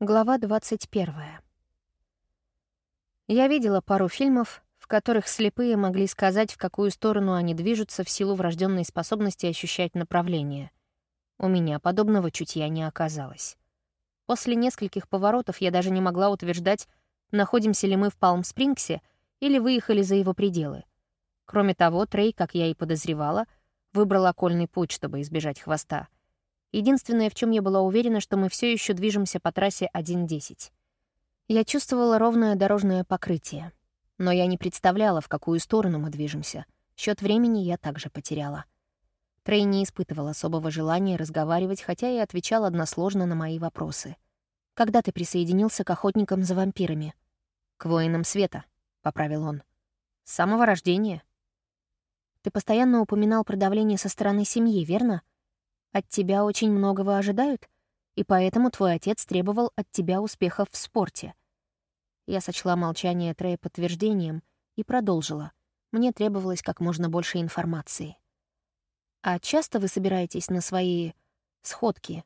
Глава 21. Я видела пару фильмов, в которых слепые могли сказать, в какую сторону они движутся в силу врожденной способности ощущать направление. У меня подобного чутья не оказалось. После нескольких поворотов я даже не могла утверждать, находимся ли мы в Палм-Спрингсе или выехали за его пределы. Кроме того, Трей, как я и подозревала, выбрал окольный путь, чтобы избежать хвоста — Единственное, в чем я была уверена, что мы все еще движемся по трассе 1.10. Я чувствовала ровное дорожное покрытие. Но я не представляла, в какую сторону мы движемся. Счет времени я также потеряла. Трей не испытывал особого желания разговаривать, хотя и отвечал односложно на мои вопросы. «Когда ты присоединился к охотникам за вампирами?» «К воинам света», — поправил он. «С самого рождения». «Ты постоянно упоминал про давление со стороны семьи, верно?» От тебя очень многого ожидают, и поэтому твой отец требовал от тебя успехов в спорте. Я сочла молчание Трея подтверждением и продолжила. Мне требовалось как можно больше информации. А часто вы собираетесь на свои сходки?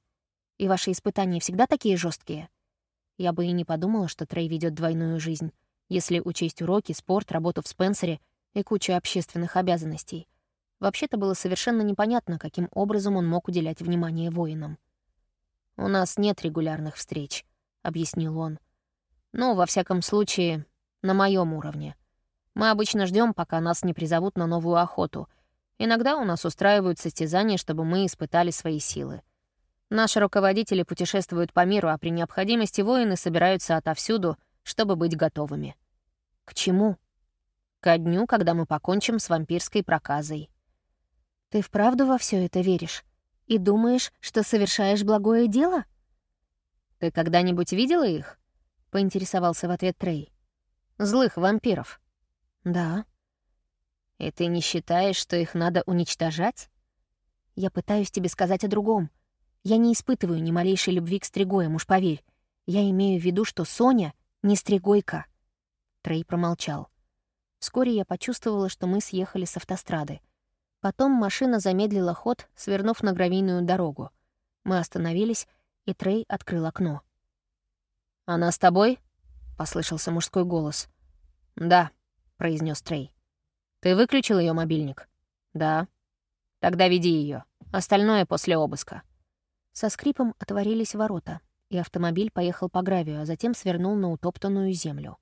И ваши испытания всегда такие жесткие? Я бы и не подумала, что Трей ведет двойную жизнь, если учесть уроки, спорт, работу в Спенсере и кучу общественных обязанностей. Вообще-то было совершенно непонятно, каким образом он мог уделять внимание воинам. «У нас нет регулярных встреч», — объяснил он. «Ну, во всяком случае, на моем уровне. Мы обычно ждем, пока нас не призовут на новую охоту. Иногда у нас устраивают состязания, чтобы мы испытали свои силы. Наши руководители путешествуют по миру, а при необходимости воины собираются отовсюду, чтобы быть готовыми. К чему? Ко дню, когда мы покончим с вампирской проказой. Ты вправду во все это веришь? И думаешь, что совершаешь благое дело? Ты когда-нибудь видела их? Поинтересовался в ответ Трей. Злых вампиров. Да. И ты не считаешь, что их надо уничтожать? Я пытаюсь тебе сказать о другом. Я не испытываю ни малейшей любви к стригоям, уж поверь. Я имею в виду, что Соня не стригойка. Трей промолчал. Вскоре я почувствовала, что мы съехали с автострады. Потом машина замедлила ход, свернув на гравийную дорогу. Мы остановились, и Трей открыл окно. «Она с тобой?» — послышался мужской голос. «Да», — произнес Трей. «Ты выключил ее мобильник?» «Да». «Тогда веди ее. Остальное после обыска». Со скрипом отворились ворота, и автомобиль поехал по гравию, а затем свернул на утоптанную землю.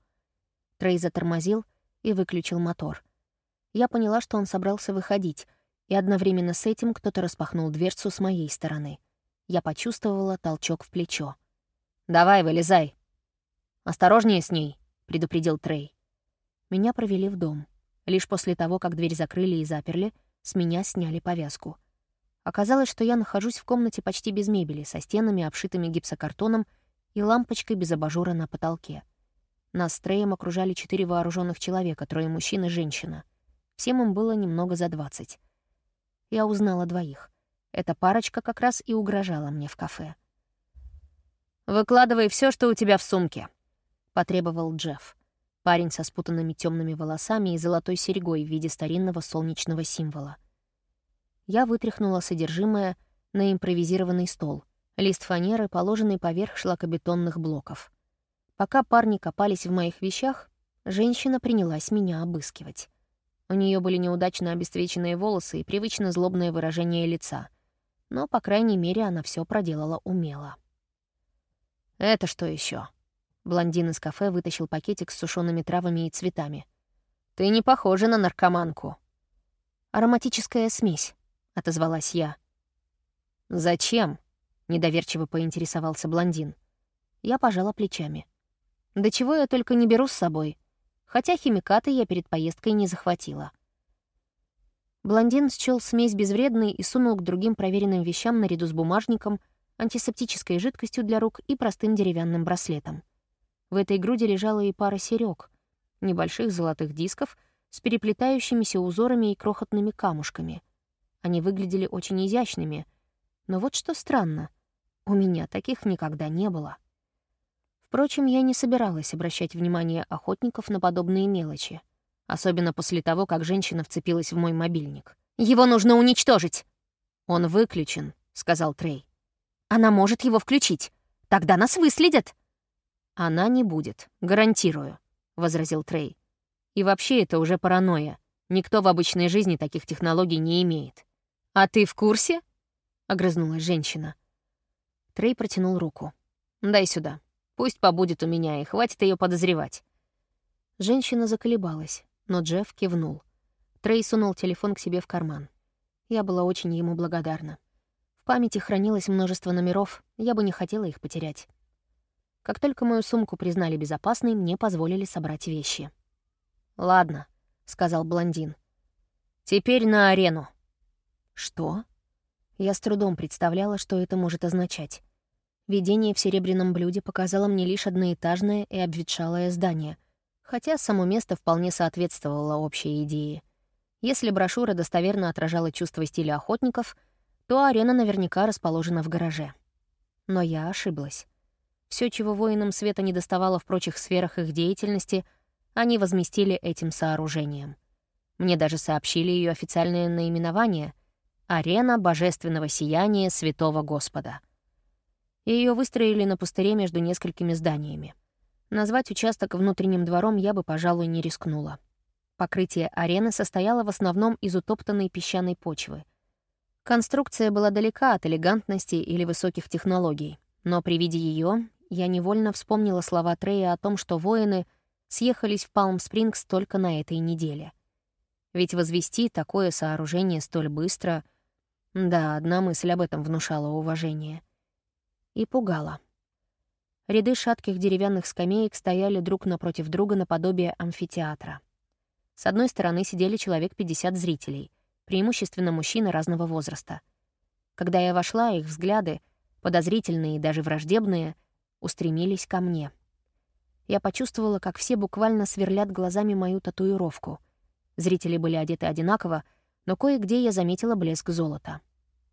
Трей затормозил и выключил мотор — я поняла, что он собрался выходить, и одновременно с этим кто-то распахнул дверцу с моей стороны. Я почувствовала толчок в плечо. «Давай, вылезай!» «Осторожнее с ней», — предупредил Трей. Меня провели в дом. Лишь после того, как дверь закрыли и заперли, с меня сняли повязку. Оказалось, что я нахожусь в комнате почти без мебели, со стенами, обшитыми гипсокартоном и лампочкой без абажура на потолке. Нас с Треем окружали четыре вооруженных человека, трое мужчин и женщина. Всем им было немного за двадцать. Я узнала двоих. Эта парочка как раз и угрожала мне в кафе. «Выкладывай все, что у тебя в сумке», — потребовал Джефф. Парень со спутанными темными волосами и золотой серьгой в виде старинного солнечного символа. Я вытряхнула содержимое на импровизированный стол, лист фанеры, положенный поверх шлакобетонных блоков. Пока парни копались в моих вещах, женщина принялась меня обыскивать. У нее были неудачно обесцвеченные волосы и привычно злобное выражение лица. Но, по крайней мере, она все проделала умело. «Это что еще? Блондин из кафе вытащил пакетик с сушеными травами и цветами. «Ты не похожа на наркоманку». «Ароматическая смесь», — отозвалась я. «Зачем?» — недоверчиво поинтересовался блондин. Я пожала плечами. «Да чего я только не беру с собой хотя химикаты я перед поездкой не захватила. Блондин счел смесь безвредной и сунул к другим проверенным вещам наряду с бумажником, антисептической жидкостью для рук и простым деревянным браслетом. В этой груди лежала и пара серёг, небольших золотых дисков с переплетающимися узорами и крохотными камушками. Они выглядели очень изящными, но вот что странно, у меня таких никогда не было. Впрочем, я не собиралась обращать внимание охотников на подобные мелочи, особенно после того, как женщина вцепилась в мой мобильник. «Его нужно уничтожить!» «Он выключен», — сказал Трей. «Она может его включить. Тогда нас выследят!» «Она не будет, гарантирую», — возразил Трей. «И вообще это уже паранойя. Никто в обычной жизни таких технологий не имеет». «А ты в курсе?» — огрызнулась женщина. Трей протянул руку. «Дай сюда. Пусть побудет у меня, и хватит ее подозревать». Женщина заколебалась, но Джефф кивнул. Трей сунул телефон к себе в карман. Я была очень ему благодарна. В памяти хранилось множество номеров, я бы не хотела их потерять. Как только мою сумку признали безопасной, мне позволили собрать вещи. «Ладно», — сказал блондин. «Теперь на арену». «Что?» Я с трудом представляла, что это может означать. Видение в серебряном блюде показало мне лишь одноэтажное и обветшалое здание, хотя само место вполне соответствовало общей идее. Если брошюра достоверно отражала чувство стиля охотников, то арена наверняка расположена в гараже. Но я ошиблась. Все, чего воинам света не доставало в прочих сферах их деятельности, они возместили этим сооружением. Мне даже сообщили ее официальное наименование — «Арена Божественного Сияния Святого Господа». Ее выстроили на пустыре между несколькими зданиями. Назвать участок внутренним двором я бы, пожалуй, не рискнула. Покрытие арены состояло в основном из утоптанной песчаной почвы. Конструкция была далека от элегантности или высоких технологий, но при виде ее я невольно вспомнила слова Трея о том, что воины съехались в Палм-Спрингс только на этой неделе. Ведь возвести такое сооружение столь быстро... Да, одна мысль об этом внушала уважение. И пугала. Ряды шатких деревянных скамеек стояли друг напротив друга наподобие амфитеатра. С одной стороны сидели человек 50 зрителей, преимущественно мужчины разного возраста. Когда я вошла, их взгляды, подозрительные и даже враждебные — устремились ко мне. Я почувствовала, как все буквально сверлят глазами мою татуировку. Зрители были одеты одинаково, но кое-где я заметила блеск золота.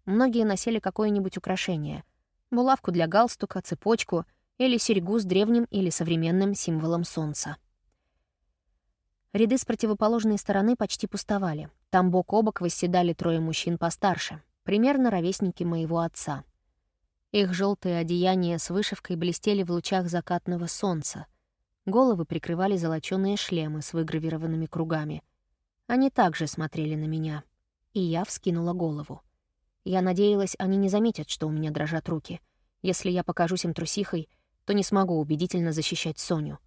Многие носили какое-нибудь украшение — булавку для галстука, цепочку или серьгу с древним или современным символом солнца. Ряды с противоположной стороны почти пустовали. Там бок о бок восседали трое мужчин постарше, примерно ровесники моего отца — их желтые одеяния с вышивкой блестели в лучах закатного солнца. Головы прикрывали золочёные шлемы с выгравированными кругами. Они также смотрели на меня. И я вскинула голову. Я надеялась, они не заметят, что у меня дрожат руки. Если я покажусь им трусихой, то не смогу убедительно защищать Соню.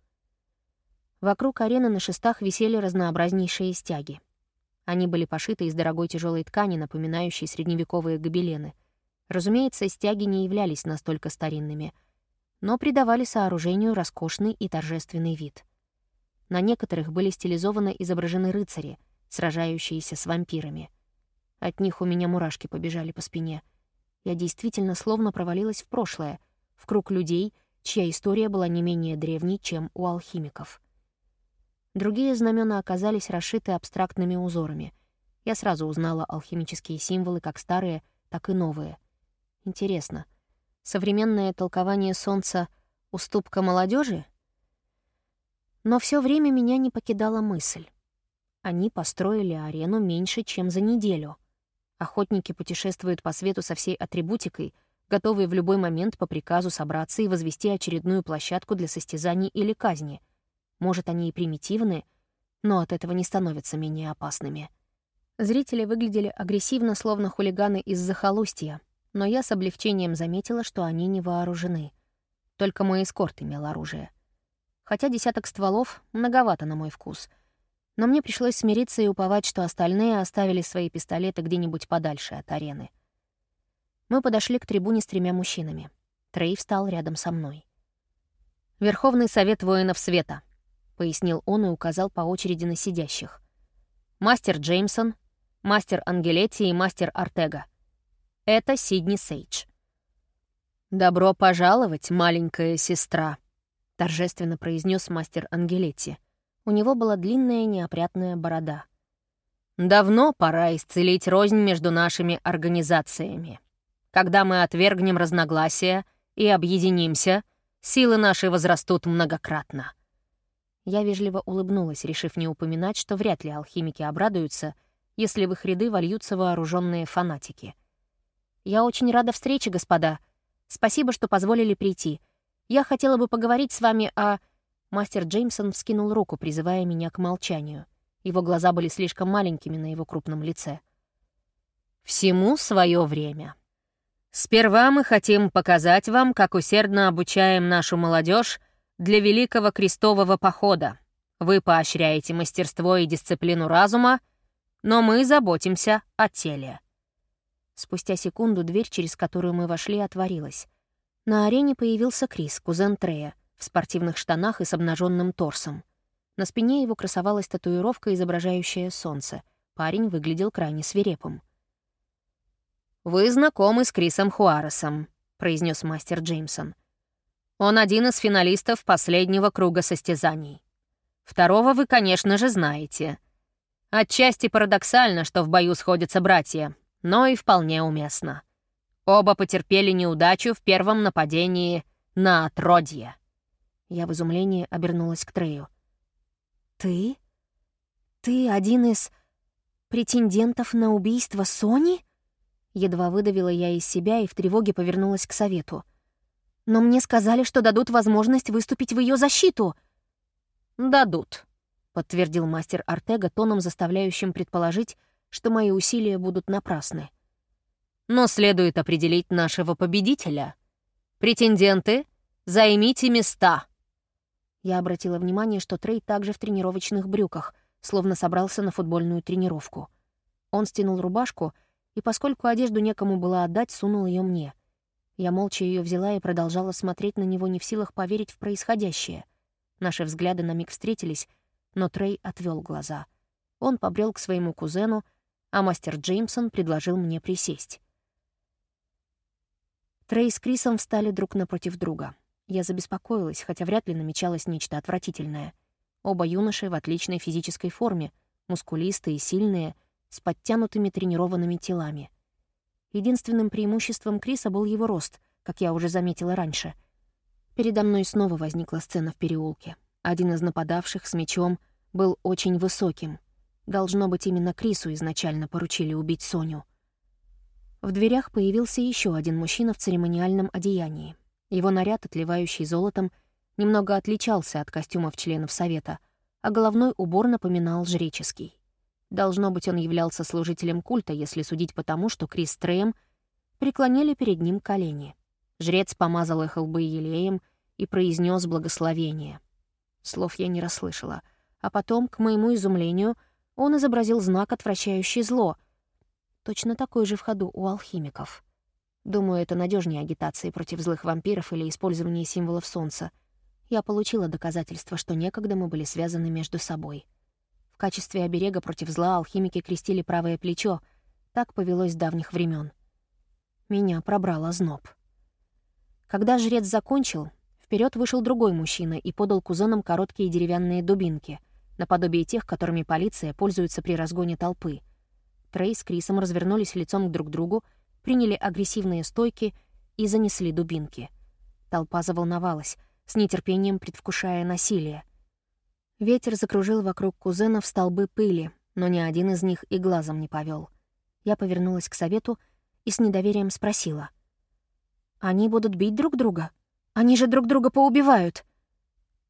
Вокруг арены на шестах висели разнообразнейшие стяги. Они были пошиты из дорогой тяжелой ткани, напоминающей средневековые гобелены — Разумеется, стяги не являлись настолько старинными, но придавали сооружению роскошный и торжественный вид. На некоторых были стилизованно изображены рыцари, сражающиеся с вампирами. От них у меня мурашки побежали по спине. Я действительно словно провалилась в прошлое, в круг людей, чья история была не менее древней, чем у алхимиков. Другие знамена оказались расшиты абстрактными узорами. Я сразу узнала алхимические символы, как старые, так и новые — Интересно, современное толкование солнца — уступка молодежи? Но все время меня не покидала мысль. Они построили арену меньше, чем за неделю. Охотники путешествуют по свету со всей атрибутикой, готовые в любой момент по приказу собраться и возвести очередную площадку для состязаний или казни. Может, они и примитивны, но от этого не становятся менее опасными. Зрители выглядели агрессивно, словно хулиганы из захолустья, но я с облегчением заметила, что они не вооружены. Только мой эскорт имел оружие. Хотя десяток стволов многовато на мой вкус. Но мне пришлось смириться и уповать, что остальные оставили свои пистолеты где-нибудь подальше от арены. Мы подошли к трибуне с тремя мужчинами. Трей встал рядом со мной. «Верховный совет воинов света», — пояснил он и указал по очереди на сидящих. «Мастер Джеймсон, мастер Ангелетти и мастер Артега. Это Сидни Сейдж. «Добро пожаловать, маленькая сестра», — торжественно произнес мастер Ангелетти. У него была длинная неопрятная борода. «Давно пора исцелить рознь между нашими организациями. Когда мы отвергнем разногласия и объединимся, силы наши возрастут многократно». Я вежливо улыбнулась, решив не упоминать, что вряд ли алхимики обрадуются, если в их ряды вольются вооруженные фанатики — «Я очень рада встрече, господа. Спасибо, что позволили прийти. Я хотела бы поговорить с вами о...» Мастер Джеймсон вскинул руку, призывая меня к молчанию. Его глаза были слишком маленькими на его крупном лице. «Всему свое время. Сперва мы хотим показать вам, как усердно обучаем нашу молодежь для Великого Крестового Похода. Вы поощряете мастерство и дисциплину разума, но мы заботимся о теле». Спустя секунду дверь, через которую мы вошли, отворилась. На арене появился Крис, кузен Трея, в спортивных штанах и с обнаженным торсом. На спине его красовалась татуировка, изображающая солнце. Парень выглядел крайне свирепым. «Вы знакомы с Крисом Хуаресом», — произнес мастер Джеймсон. «Он один из финалистов последнего круга состязаний. Второго вы, конечно же, знаете. Отчасти парадоксально, что в бою сходятся братья, но и вполне уместно. Оба потерпели неудачу в первом нападении на отродье». Я в изумлении обернулась к Трею. «Ты? Ты один из претендентов на убийство Сони?» Едва выдавила я из себя и в тревоге повернулась к совету. «Но мне сказали, что дадут возможность выступить в ее защиту». «Дадут», — подтвердил мастер Артега тоном, заставляющим предположить, что мои усилия будут напрасны. «Но следует определить нашего победителя. Претенденты, займите места!» Я обратила внимание, что Трей также в тренировочных брюках, словно собрался на футбольную тренировку. Он стянул рубашку, и поскольку одежду некому было отдать, сунул ее мне. Я молча ее взяла и продолжала смотреть на него, не в силах поверить в происходящее. Наши взгляды на миг встретились, но Трей отвел глаза. Он побрел к своему кузену, а мастер Джеймсон предложил мне присесть. Трей с Крисом встали друг напротив друга. Я забеспокоилась, хотя вряд ли намечалось нечто отвратительное. Оба юноши в отличной физической форме, мускулистые, сильные, с подтянутыми тренированными телами. Единственным преимуществом Криса был его рост, как я уже заметила раньше. Передо мной снова возникла сцена в переулке. Один из нападавших с мечом был очень высоким. Должно быть, именно Крису изначально поручили убить Соню. В дверях появился еще один мужчина в церемониальном одеянии. Его наряд, отливающий золотом, немного отличался от костюмов членов Совета, а головной убор напоминал жреческий. Должно быть, он являлся служителем культа, если судить по тому, что Крис Трэем преклонили перед ним колени. Жрец помазал их лбы елеем и произнес благословение. Слов я не расслышала, а потом, к моему изумлению, он изобразил знак, отвращающий зло. Точно такой же в ходу у алхимиков — Думаю, это надежнее агитации против злых вампиров или использования символов солнца. Я получила доказательство, что некогда мы были связаны между собой. В качестве оберега против зла алхимики крестили правое плечо. Так повелось с давних времен. Меня пробрал озноб. Когда жрец закончил, вперед вышел другой мужчина и подал кузенам короткие деревянные дубинки, наподобие тех, которыми полиция пользуется при разгоне толпы. Трей с Крисом развернулись лицом друг к другу приняли агрессивные стойки и занесли дубинки. Толпа заволновалась, с нетерпением предвкушая насилие. Ветер закружил вокруг кузенов столбы пыли, но ни один из них и глазом не повел. Я повернулась к совету и с недоверием спросила. «Они будут бить друг друга? Они же друг друга поубивают!»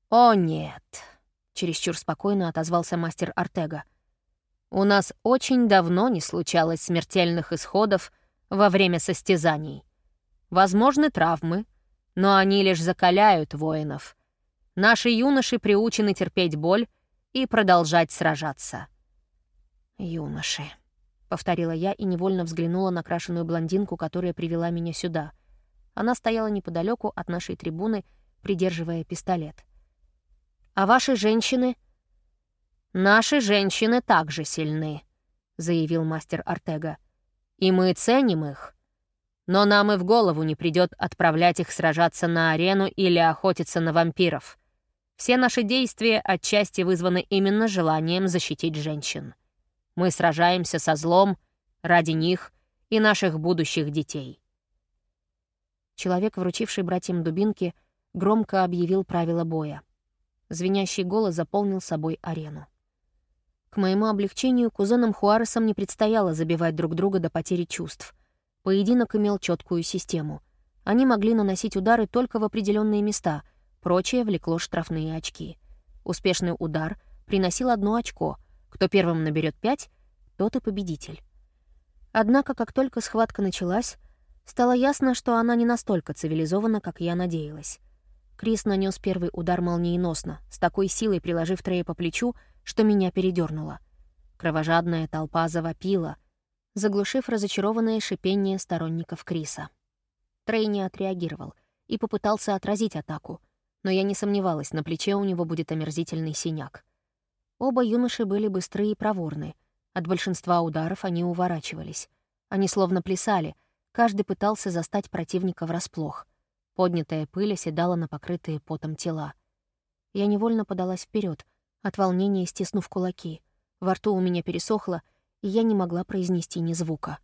«О, нет!» — чересчур спокойно отозвался мастер Артега. «У нас очень давно не случалось смертельных исходов во время состязаний. Возможны травмы, но они лишь закаляют воинов. Наши юноши приучены терпеть боль и продолжать сражаться. «Юноши», — повторила я и невольно взглянула на крашеную блондинку, которая привела меня сюда. Она стояла неподалеку от нашей трибуны, придерживая пистолет. «А ваши женщины?» «Наши женщины также сильны», — заявил мастер Артега и мы ценим их. Но нам и в голову не придет отправлять их сражаться на арену или охотиться на вампиров. Все наши действия отчасти вызваны именно желанием защитить женщин. Мы сражаемся со злом ради них и наших будущих детей. Человек, вручивший братьям дубинки, громко объявил правила боя. Звенящий голос заполнил собой арену. К моему облегчению, кузенам Хуаресам не предстояло забивать друг друга до потери чувств. Поединок имел четкую систему. Они могли наносить удары только в определенные места, прочее влекло штрафные очки. Успешный удар приносил одно очко. Кто первым наберет пять, тот и победитель. Однако, как только схватка началась, стало ясно, что она не настолько цивилизована, как я надеялась. Крис нанес первый удар молниеносно, с такой силой приложив Трея по плечу, что меня передернуло. Кровожадная толпа завопила, заглушив разочарованное шипение сторонников Криса. Трей не отреагировал и попытался отразить атаку, но я не сомневалась, на плече у него будет омерзительный синяк. Оба юноши были быстрые и проворны. От большинства ударов они уворачивались. Они словно плясали, каждый пытался застать противника врасплох. Поднятая пыль оседала на покрытые потом тела. Я невольно подалась вперед, от волнения стиснув кулаки. Во рту у меня пересохло, и я не могла произнести ни звука.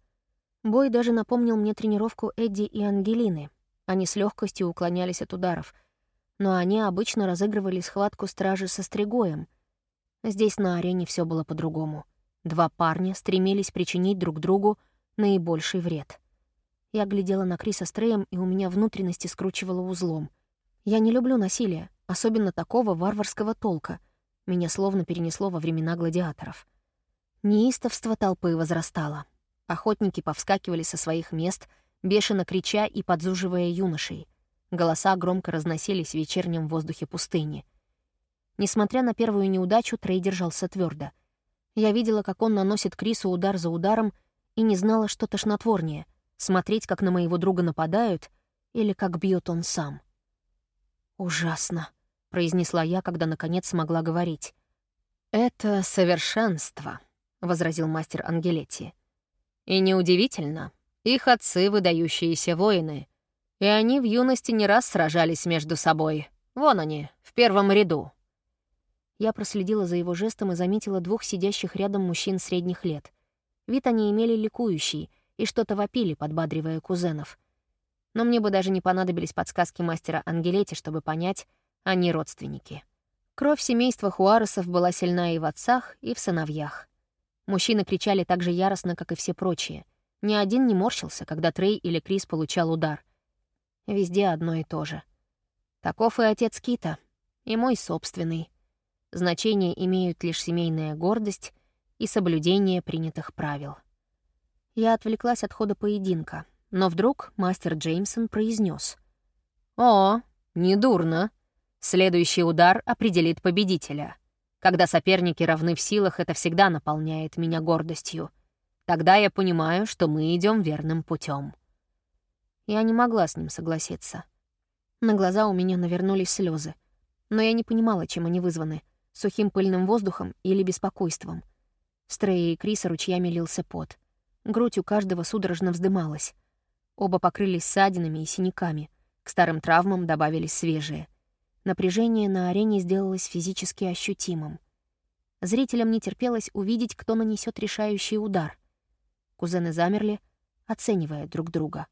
Бой даже напомнил мне тренировку Эдди и Ангелины. Они с легкостью уклонялись от ударов, но они обычно разыгрывали схватку стражи со стригоем. Здесь на арене все было по-другому. Два парня стремились причинить друг другу наибольший вред. Я глядела на Криса с Треем, и у меня внутренности скручивало узлом. Я не люблю насилия, особенно такого варварского толка. Меня словно перенесло во времена гладиаторов. Неистовство толпы возрастало. Охотники повскакивали со своих мест, бешено крича и подзуживая юношей. Голоса громко разносились в вечернем воздухе пустыни. Несмотря на первую неудачу, Трей держался твердо. Я видела, как он наносит Крису удар за ударом, и не знала, что тошнотворнее — Смотреть, как на моего друга нападают, или как бьет он сам. «Ужасно», — произнесла я, когда наконец смогла говорить. «Это совершенство», — возразил мастер Ангелетти. «И неудивительно, их отцы — выдающиеся воины, и они в юности не раз сражались между собой. Вон они, в первом ряду». Я проследила за его жестом и заметила двух сидящих рядом мужчин средних лет. Вид они имели ликующий, и что-то вопили, подбадривая кузенов. Но мне бы даже не понадобились подсказки мастера Ангелети, чтобы понять, они родственники. Кровь семейства Хуаресов была сильна и в отцах, и в сыновьях. Мужчины кричали так же яростно, как и все прочие. Ни один не морщился, когда Трей или Крис получал удар. Везде одно и то же. Таков и отец Кита, и мой собственный. Значение имеют лишь семейная гордость и соблюдение принятых правил. Я отвлеклась от хода поединка, но вдруг мастер Джеймсон произнес: «О, недурно. Следующий удар определит победителя. Когда соперники равны в силах, это всегда наполняет меня гордостью. Тогда я понимаю, что мы идем верным путем. Я не могла с ним согласиться. На глаза у меня навернулись слезы, но я не понимала, чем они вызваны — сухим пыльным воздухом или беспокойством. С Трея и Криса ручьями лился пот — Грудь у каждого судорожно вздымалась. Оба покрылись ссадинами и синяками. К старым травмам добавились свежие. Напряжение на арене сделалось физически ощутимым. Зрителям не терпелось увидеть, кто нанесет решающий удар. Кузены замерли, оценивая друг друга.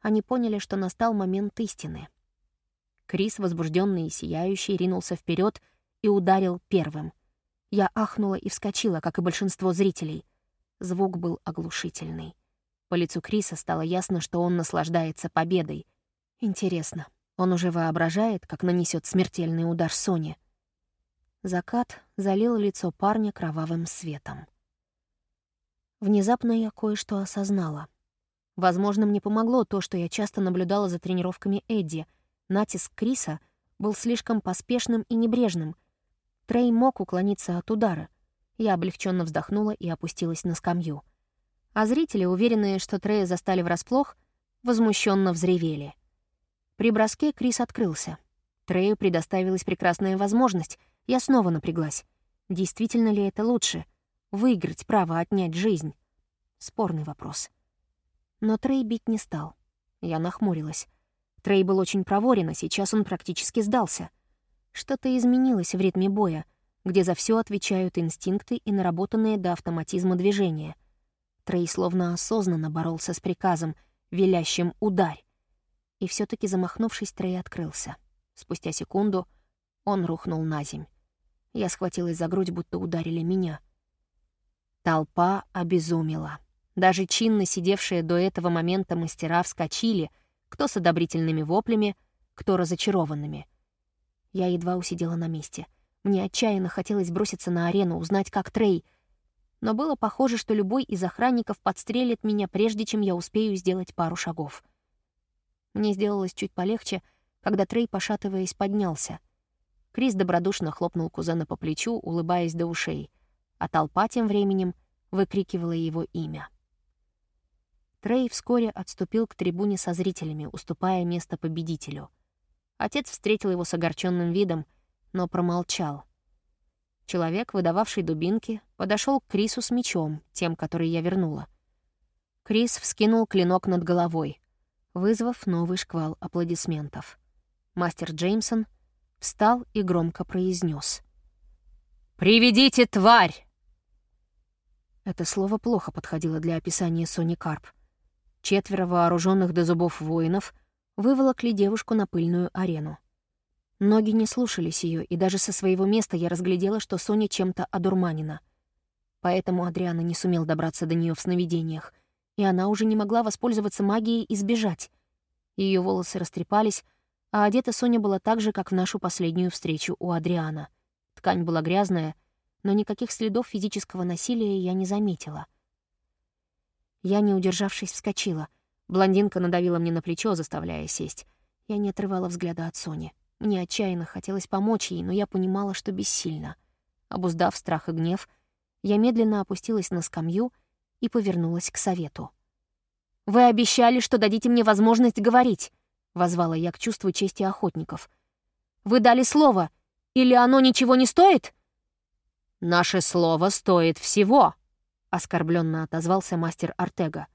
Они поняли, что настал момент истины. Крис, возбужденный и сияющий, ринулся вперед и ударил первым. Я ахнула и вскочила, как и большинство зрителей — Звук был оглушительный. По лицу Криса стало ясно, что он наслаждается победой. Интересно, он уже воображает, как нанесет смертельный удар Соне. Закат залил лицо парня кровавым светом. Внезапно я кое-что осознала. Возможно, мне помогло то, что я часто наблюдала за тренировками Эдди. Натиск Криса был слишком поспешным и небрежным. Трей мог уклониться от удара — я облегченно вздохнула и опустилась на скамью. А зрители, уверенные, что Трея застали врасплох, возмущенно взревели. При броске Крис открылся. Трею предоставилась прекрасная возможность. Я снова напряглась. Действительно ли это лучше? Выиграть право отнять жизнь? Спорный вопрос. Но Трей бить не стал. Я нахмурилась. Трей был очень проворен, а сейчас он практически сдался. Что-то изменилось в ритме боя — где за все отвечают инстинкты и наработанные до автоматизма движения. Трей словно осознанно боролся с приказом, велящим «ударь». И все таки замахнувшись, Трей открылся. Спустя секунду он рухнул на земь. Я схватилась за грудь, будто ударили меня. Толпа обезумела. Даже чинно сидевшие до этого момента мастера вскочили, кто с одобрительными воплями, кто разочарованными. Я едва усидела на месте. Мне отчаянно хотелось броситься на арену, узнать, как Трей. Но было похоже, что любой из охранников подстрелит меня, прежде чем я успею сделать пару шагов. Мне сделалось чуть полегче, когда Трей, пошатываясь, поднялся. Крис добродушно хлопнул кузена по плечу, улыбаясь до ушей, а толпа тем временем выкрикивала его имя. Трей вскоре отступил к трибуне со зрителями, уступая место победителю. Отец встретил его с огорченным видом, но промолчал. Человек, выдававший дубинки, подошел к Крису с мечом, тем, который я вернула. Крис вскинул клинок над головой, вызвав новый шквал аплодисментов. Мастер Джеймсон встал и громко произнес: «Приведите тварь!» Это слово плохо подходило для описания Сони Карп — Четверо вооруженных до зубов воинов выволокли девушку на пыльную арену. Ноги не слушались ее, и даже со своего места я разглядела, что Соня чем-то одурманена. Поэтому Адриана не сумел добраться до нее в сновидениях, и она уже не могла воспользоваться магией и сбежать. Ее волосы растрепались, а одета Соня была так же, как в нашу последнюю встречу у Адриана. Ткань была грязная, но никаких следов физического насилия я не заметила. Я, не удержавшись, вскочила. Блондинка надавила мне на плечо, заставляя сесть. Я не отрывала взгляда от Сони. Мне отчаянно хотелось помочь ей, но я понимала, что бессильно. Обуздав страх и гнев, я медленно опустилась на скамью и повернулась к совету. «Вы обещали, что дадите мне возможность говорить», — возвала я к чувству чести охотников. «Вы дали слово, или оно ничего не стоит?» «Наше слово стоит всего», оскорбленно отозвался мастер Артега.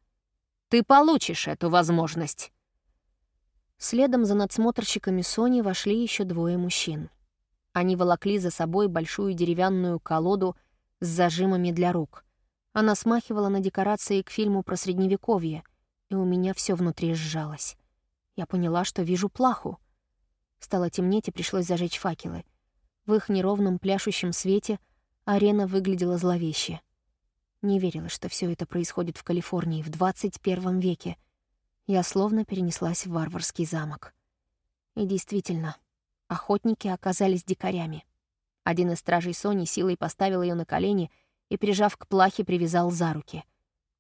Ты получишь эту возможность. Следом за надсмотрщиками Сони вошли еще двое мужчин. Они волокли за собой большую деревянную колоду с зажимами для рук. Она смахивала на декорации к фильму про Средневековье, и у меня все внутри сжалось. Я поняла, что вижу плаху. Стало темнеть, и пришлось зажечь факелы. В их неровном пляшущем свете арена выглядела зловеще. Не верила, что все это происходит в Калифорнии в 21 веке. Я словно перенеслась в варварский замок. И действительно, охотники оказались дикарями. Один из стражей Сони силой поставил ее на колени и, прижав к плахе, привязал за руки.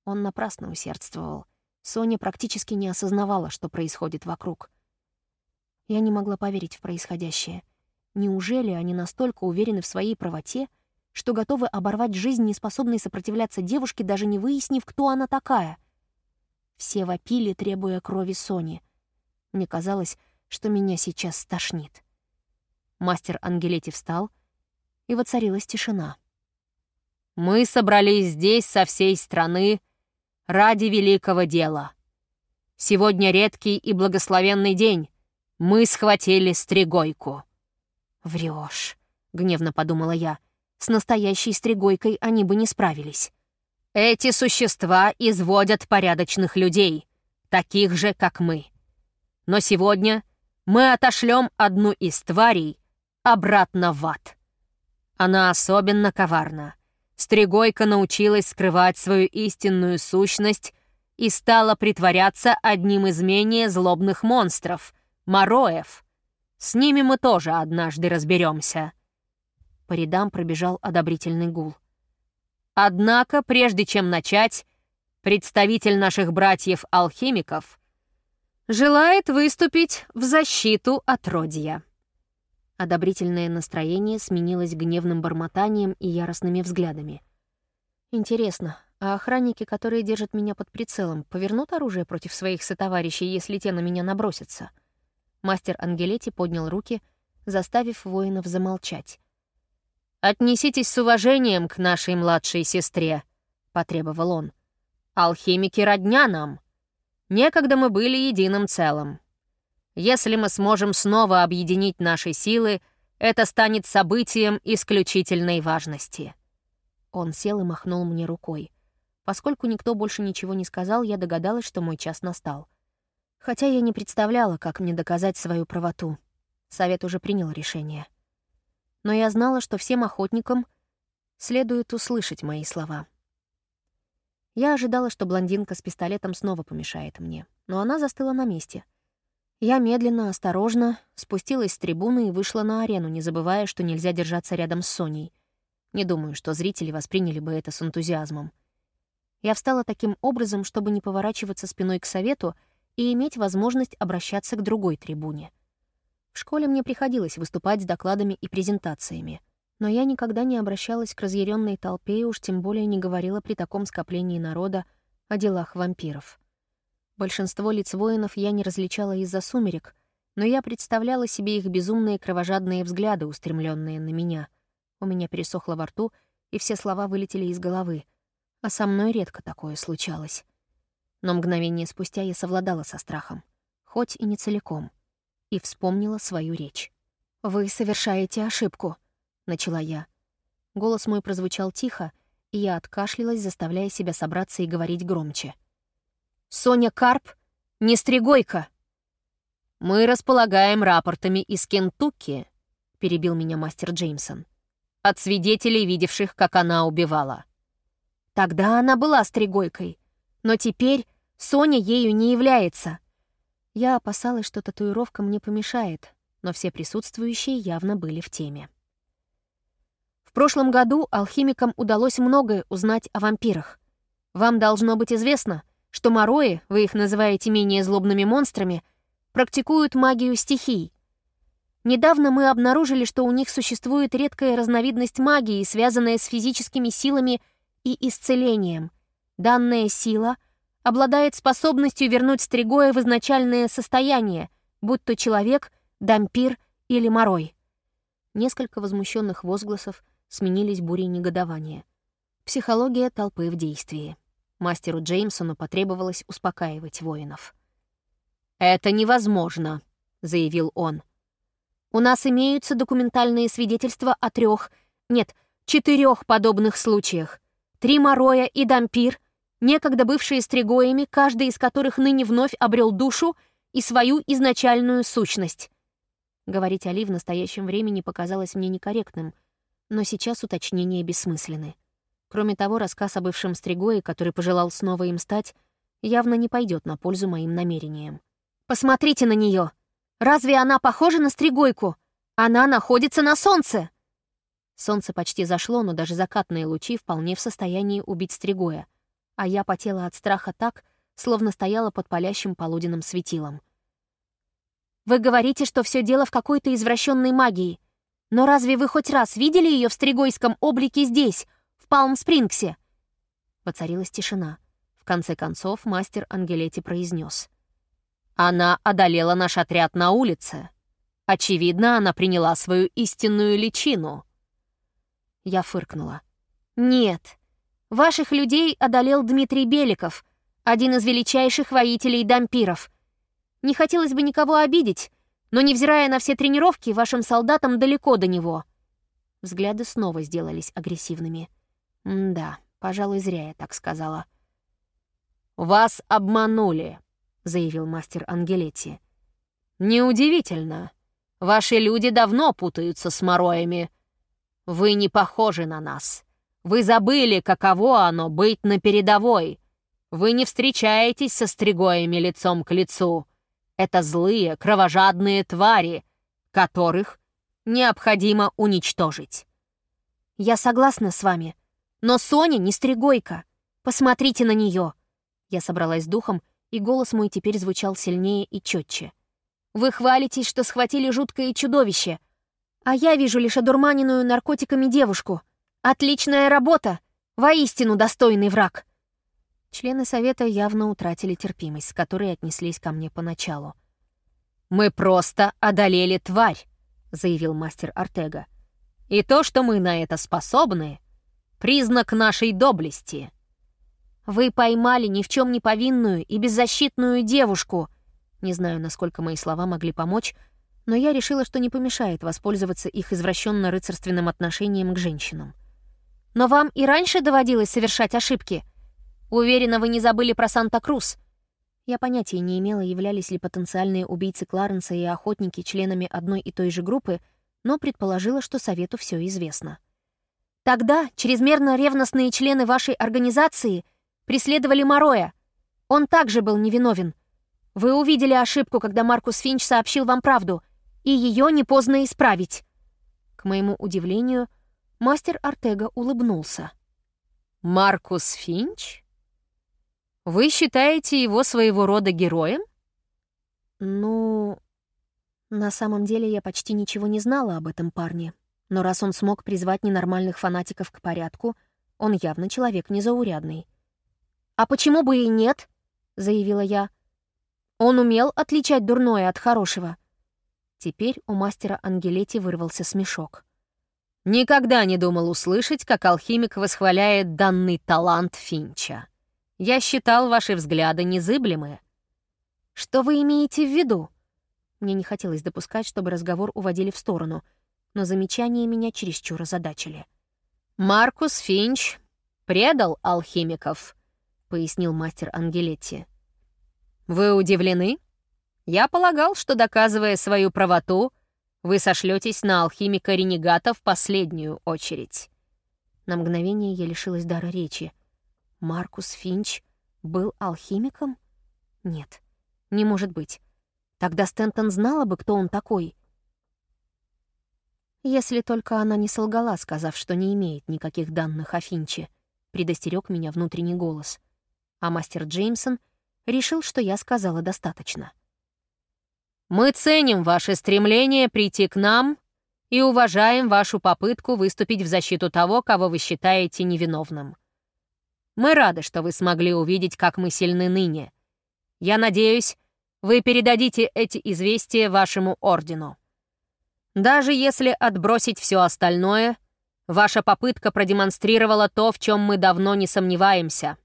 Он напрасно усердствовал. Соня практически не осознавала, что происходит вокруг. Я не могла поверить в происходящее. Неужели они настолько уверены в своей правоте, что готовы оборвать жизнь неспособной сопротивляться девушке, даже не выяснив, кто она такая. Все вопили, требуя крови Сони. Мне казалось, что меня сейчас стошнит. Мастер Ангелети встал, и воцарилась тишина. «Мы собрались здесь со всей страны ради великого дела. Сегодня редкий и благословенный день. Мы схватили стригойку». «Врёшь», — гневно подумала я. С настоящей стригойкой они бы не справились. Эти существа изводят порядочных людей, таких же, как мы. Но сегодня мы отошлем одну из тварей обратно в ад. Она особенно коварна. Стригойка научилась скрывать свою истинную сущность и стала притворяться одним из менее злобных монстров — Мороев. С ними мы тоже однажды разберемся. По рядам пробежал одобрительный гул. Однако, прежде чем начать, представитель наших братьев-алхимиков желает выступить в защиту отродья. Одобрительное настроение сменилось гневным бормотанием и яростными взглядами. Интересно, а охранники, которые держат меня под прицелом, повернут оружие против своих сотоварищей, если те на меня набросятся? Мастер Ангелети поднял руки, заставив воинов замолчать. «Отнеситесь с уважением к нашей младшей сестре», — потребовал он. «Алхимики родня нам. Некогда мы были единым целым. Если мы сможем снова объединить наши силы, это станет событием исключительной важности». Он сел и махнул мне рукой. Поскольку никто больше ничего не сказал, я догадалась, что мой час настал. Хотя я не представляла, как мне доказать свою правоту. Совет уже принял решение но я знала, что всем охотникам следует услышать мои слова. Я ожидала, что блондинка с пистолетом снова помешает мне, но она застыла на месте. Я медленно, осторожно спустилась с трибуны и вышла на арену, не забывая, что нельзя держаться рядом с Соней. Не думаю, что зрители восприняли бы это с энтузиазмом. Я встала таким образом, чтобы не поворачиваться спиной к совету и иметь возможность обращаться к другой трибуне. В школе мне приходилось выступать с докладами и презентациями, но я никогда не обращалась к разъяренной толпе и уж тем более не говорила при таком скоплении народа о делах вампиров. Большинство лиц воинов я не различала из-за сумерек, но я представляла себе их безумные кровожадные взгляды, устремленные на меня. У меня пересохло во рту, и все слова вылетели из головы. А со мной редко такое случалось. Но мгновение спустя я совладала со страхом, хоть и не целиком, и вспомнила свою речь. «Вы совершаете ошибку», — начала я. Голос мой прозвучал тихо, и я откашлялась, заставляя себя собраться и говорить громче. Соня Карп — не стригойка. «Мы располагаем рапортами из Кентукки», — перебил меня мастер Джеймсон, «от свидетелей, видевших, как она убивала». Тогда она была стригойкой, но теперь Соня ею не является. Я опасалась, что татуировка мне помешает, но все присутствующие явно были в теме. В прошлом году алхимикам удалось многое узнать о вампирах. Вам должно быть известно, что морои, вы их называете менее злобными монстрами, практикуют магию стихий. Недавно мы обнаружили, что у них существует редкая разновидность магии, связанная с физическими силами и исцелением. Данная сила обладает способностью вернуть Стригоя в изначальное состояние, будь то человек, дампир или морой. Несколько возмущенных возгласов сменились бурей негодования. Психология толпы в действии. Мастеру Джеймсону потребовалось успокаивать воинов. «Это невозможно», — заявил он. «У нас имеются документальные свидетельства о трех, нет, четырех подобных случаях. Три Мороя и Дампир, некогда бывшие стригоями, каждый из которых ныне вновь обрел душу и свою изначальную сущность». Говорить Али в настоящем времени показалось мне некорректным, но сейчас уточнения бессмысленны. Кроме того, рассказ о бывшем Стригое, который пожелал снова им стать, явно не пойдет на пользу моим намерениям. «Посмотрите на нее! Разве она похожа на Стригойку? Она находится на солнце!» Солнце почти зашло, но даже закатные лучи вполне в состоянии убить Стригоя, а я потела от страха так, словно стояла под палящим полуденным светилом. «Вы говорите, что все дело в какой-то извращенной магии. Но разве вы хоть раз видели ее в стригойском облике здесь, в Палм-Спрингсе!» Воцарилась тишина. В конце концов мастер Ангелети произнес. «Она одолела наш отряд на улице. Очевидно, она приняла свою истинную личину». Я фыркнула. «Нет, ваших людей одолел Дмитрий Беликов, один из величайших воителей дампиров. Не хотелось бы никого обидеть, но, невзирая на все тренировки, вашим солдатам далеко до него». Взгляды снова сделались агрессивными. «Да, пожалуй, зря я так сказала». «Вас обманули», — заявил мастер Ангелетти. «Неудивительно. Ваши люди давно путаются с мороями. Вы не похожи на нас. Вы забыли, каково оно быть на передовой. Вы не встречаетесь со стригоями лицом к лицу. Это злые, кровожадные твари, которых необходимо уничтожить». «Я согласна с вами», но Соня не стригойка. Посмотрите на нее. Я собралась с духом, и голос мой теперь звучал сильнее и четче. Вы хвалитесь, что схватили жуткое чудовище, а я вижу лишь одурманенную наркотиками девушку. Отличная работа! Воистину достойный враг!» Члены совета явно утратили терпимость, с которой отнеслись ко мне поначалу. «Мы просто одолели тварь», — заявил мастер Артега. «И то, что мы на это способны, признак нашей доблести. Вы поймали ни в чем не повинную и беззащитную девушку. Не знаю, насколько мои слова могли помочь, но я решила, что не помешает воспользоваться их извращенно-рыцарственным отношением к женщинам. Но вам и раньше доводилось совершать ошибки. Уверена, вы не забыли про Санта-Крус. Я понятия не имела, являлись ли потенциальные убийцы Кларенса и охотники членами одной и той же группы, но предположила, что совету все известно. Тогда чрезмерно ревностные члены вашей организации преследовали Мороя. Он также был невиновен. Вы увидели ошибку, когда Маркус Финч сообщил вам правду, и ее не поздно исправить. К моему удивлению, мастер Артега улыбнулся. Маркус Финч? Вы считаете его своего рода героем? Ну, на самом деле я почти ничего не знала об этом парне. Но раз он смог призвать ненормальных фанатиков к порядку, он явно человек незаурядный. «А почему бы и нет?» — заявила я. «Он умел отличать дурное от хорошего». Теперь у мастера Ангелети вырвался смешок. «Никогда не думал услышать, как алхимик восхваляет данный талант Финча. Я считал ваши взгляды незыблемые». «Что вы имеете в виду?» Мне не хотелось допускать, чтобы разговор уводили в сторону, но замечания меня чересчур озадачили. «Маркус Финч предал алхимиков», — пояснил мастер Ангелетти. «Вы удивлены? Я полагал, что, доказывая свою правоту, вы сошлетесь на алхимика-ренегата в последнюю очередь». На мгновение я лишилась дара речи. Маркус Финч был алхимиком? Нет, не может быть. Тогда Стентон знала бы, кто он такой. Если только она не солгала, сказав, что не имеет никаких данных о Финче, предостерег меня внутренний голос. А мастер Джеймсон решил, что я сказала достаточно. «Мы ценим ваше стремление прийти к нам и уважаем вашу попытку выступить в защиту того, кого вы считаете невиновным. Мы рады, что вы смогли увидеть, как мы сильны ныне. Я надеюсь, вы передадите эти известия вашему ордену. Даже если отбросить все остальное, ваша попытка продемонстрировала то, в чем мы давно не сомневаемся.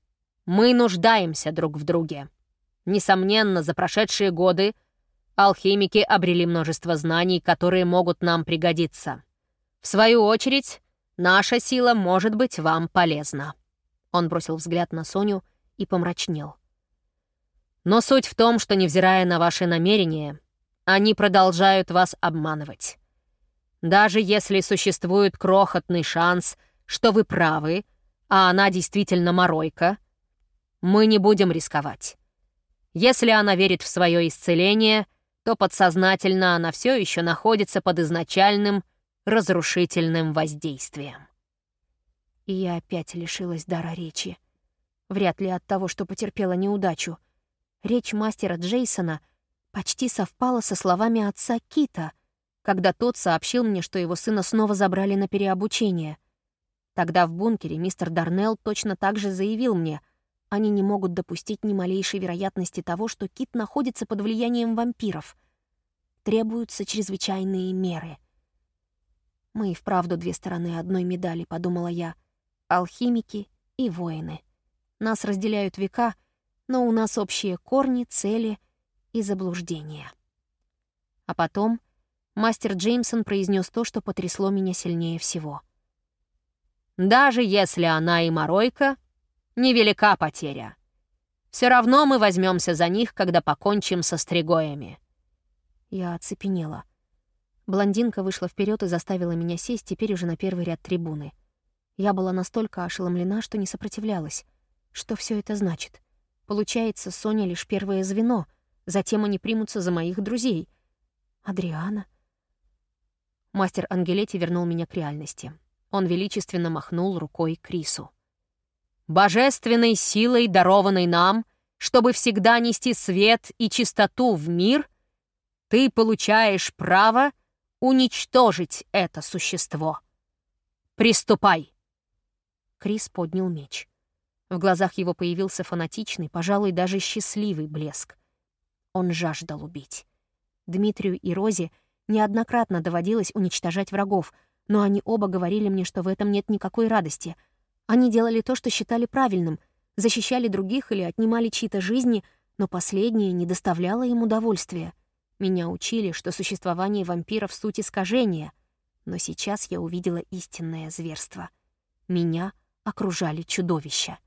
Мы нуждаемся друг в друге. Несомненно, за прошедшие годы алхимики обрели множество знаний, которые могут нам пригодиться. В свою очередь, наша сила может быть вам полезна. Он бросил взгляд на Соню и помрачнел. Но суть в том, что, невзирая на ваши намерения, они продолжают вас обманывать. Даже если существует крохотный шанс, что вы правы, а она действительно моройка, мы не будем рисковать. Если она верит в свое исцеление, то подсознательно она все еще находится под изначальным разрушительным воздействием. И я опять лишилась дара речи. Вряд ли от того, что потерпела неудачу — Речь мастера Джейсона почти совпала со словами отца Кита, когда тот сообщил мне, что его сына снова забрали на переобучение. Тогда в бункере мистер Дарнелл точно так же заявил мне, они не могут допустить ни малейшей вероятности того, что Кит находится под влиянием вампиров. Требуются чрезвычайные меры. Мы и вправду две стороны одной медали, подумала я. Алхимики и воины. Нас разделяют века — но у нас общие корни, цели и заблуждения. А потом мастер Джеймсон произнес то, что потрясло меня сильнее всего. «Даже если она и моройка, невелика потеря. Все равно мы возьмемся за них, когда покончим со стригоями». Я оцепенела. Блондинка вышла вперед и заставила меня сесть теперь уже на первый ряд трибуны. Я была настолько ошеломлена, что не сопротивлялась. Что все это значит? Получается, Соня лишь первое звено, затем они примутся за моих друзей. Адриана? Мастер Ангелетти вернул меня к реальности. Он величественно махнул рукой Крису. «Божественной силой, дарованной нам, чтобы всегда нести свет и чистоту в мир, ты получаешь право уничтожить это существо. Приступай!» Крис поднял меч. В глазах его появился фанатичный, пожалуй, даже счастливый блеск. Он жаждал убить. Дмитрию и Розе неоднократно доводилось уничтожать врагов, но они оба говорили мне, что в этом нет никакой радости. Они делали то, что считали правильным, защищали других или отнимали чьи-то жизни, но последнее не доставляло им удовольствия. Меня учили, что существование вампиров — суть искажения, но сейчас я увидела истинное зверство. Меня окружали чудовища.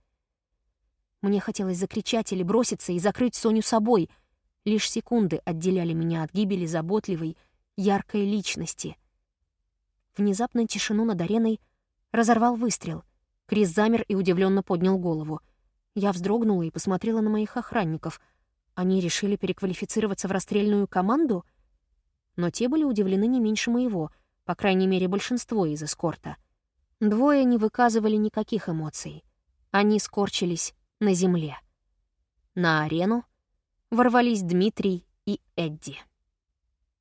Мне хотелось закричать или броситься и закрыть Соню собой. Лишь секунды отделяли меня от гибели заботливой, яркой личности. Внезапно тишину над ареной разорвал выстрел. Крис замер и удивленно поднял голову. Я вздрогнула и посмотрела на моих охранников. Они решили переквалифицироваться в расстрельную команду? Но те были удивлены не меньше моего, по крайней мере, большинство из эскорта. Двое не выказывали никаких эмоций. Они скорчились на земле. На арену ворвались Дмитрий и Эдди.